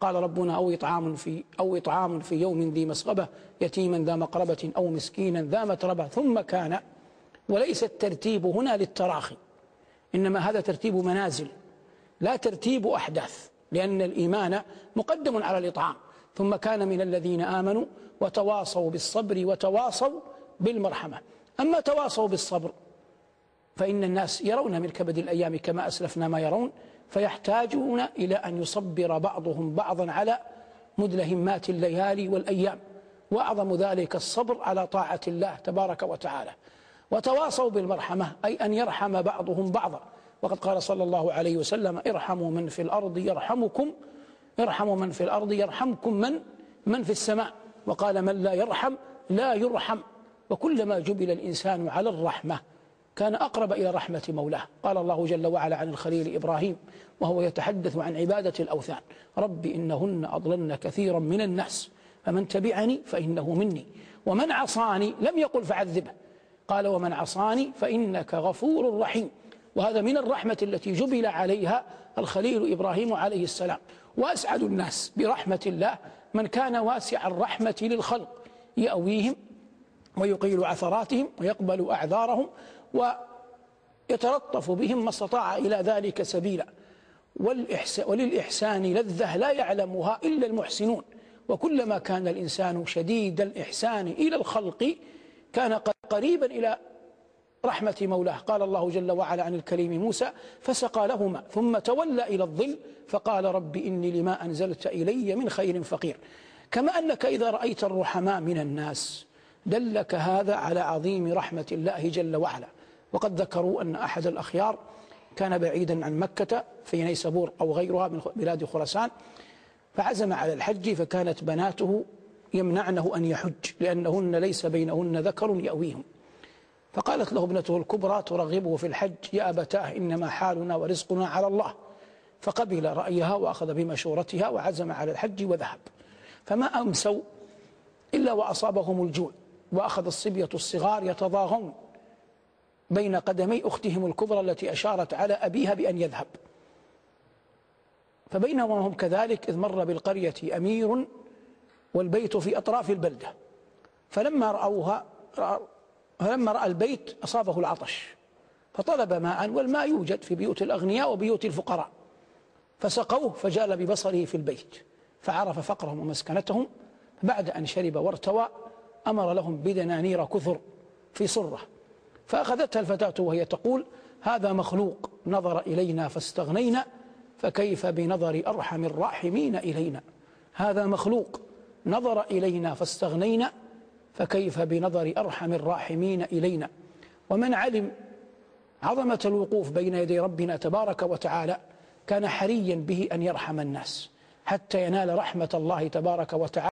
قال ربنا أو إطعام في أو إطعام في يوم ذي مسغبة يتيما ذا مقربة أو مسكينا ذا متربة ثم كان وليس الترتيب هنا للتراخي إنما هذا ترتيب منازل لا ترتيب أحداث لأن الإيمان مقدم على الإطعام ثم كان من الذين آمنوا وتواصوا بالصبر وتواصوا بالمرحمة. أما تواصوا بالصبر فإن الناس يرون من كبد الأيام كما أسلفنا ما يرون فيحتاجون إلى أن يصبر بعضهم بعضا على مدلهمات الليالي والأيام. وأعظم ذلك الصبر على طاعة الله تبارك وتعالى. وتواصوا بالمرحمة أي أن يرحم بعضهم بعضا. وقد قال صلى الله عليه وسلم ارحموا من في الأرض يرحمكم ارحموا من في الأرض يرحمكم من؟ من في السماء؟ وقال من لا يرحم لا يرحم. وكلما جبل الإنسان على الرحمة كان أقرب إلى رحمة مولاه. قال الله جل وعلا عن الخليل إبراهيم وهو يتحدث عن عبادة الأوثان. رب إنهن أضللن كثيرا من الناس فمن تبعني فإنه مني. ومن عصاني لم يقل فعذبه. قال ومن عصاني فإنك غفور رحيم. وهذا من الرحمة التي جبل عليها الخليل إبراهيم عليه السلام. وأسعد الناس برحمة الله من كان واسع الرحمة للخلق. يأويهم ويقيل عثراتهم ويقبل أعذارهم ويتلطف بهم ما استطاع إلى ذلك سبيلا. وللإحسان لذة لا يعلمها إلا المحسنون. وكلما كان الإنسان شديد الإحسان إلى الخلق كان قريبا إلى رحمة مولاه. قال الله جل وعلا عن الكريم موسى فسقى لهما ثم تولى إلى الظل فقال رب إني لما أنزلت إلي من خير فقير. كما أنك إذا رأيت الرحماء من الناس دلك هذا على عظيم رحمة الله جل وعلا. وقد ذكروا أن أحد الأخيار كان بعيدا عن مكة في نيسابور أو غيرها من بلاد خراسان فعزم على الحج فكانت بناته يمنعنه أن يحج لأنهن ليس بينهن ذكر يأويهم. فقالت له ابنته الكبرى ترغبه في الحج يا أبتاه إنما حالنا ورزقنا على الله. فقبل رأيها وأخذ بمشورتها وعزم على الحج وذهب. فما أمسوا إلا وأصابهم الجوع وأخذ الصبية الصغار يتضاغون. بين قدمي أختهم الكبرى التي أشارت على أبيها بأن يذهب. فبينما هم كذلك إذ مر بالقرية أمير والبيت في أطراف البلدة. فلما رأوها فلما رأى البيت أصابه العطش. فطلب ماء والماء يوجد في بيوت الأغنياء وبيوت الفقراء. فسقوه فجال ببصره في البيت. فعرف فقرهم ومسكنتهم. بعد أن شرب وارتوى أمر لهم بدنانير كثر في صرة. فأخذتها الفتاة وهي تقول هذا مخلوق نظر إلينا فاستغنينا فكيف بنظر أرحم الراحمين إلينا؟ هذا مخلوق نظر إلينا فاستغنينا فكيف بنظر أرحم الراحمين إلينا؟ ومن علم عظمة الوقوف بين يدي ربنا تبارك وتعالى كان حريا به أن يرحم الناس حتى ينال رحمة الله تبارك وتعالى.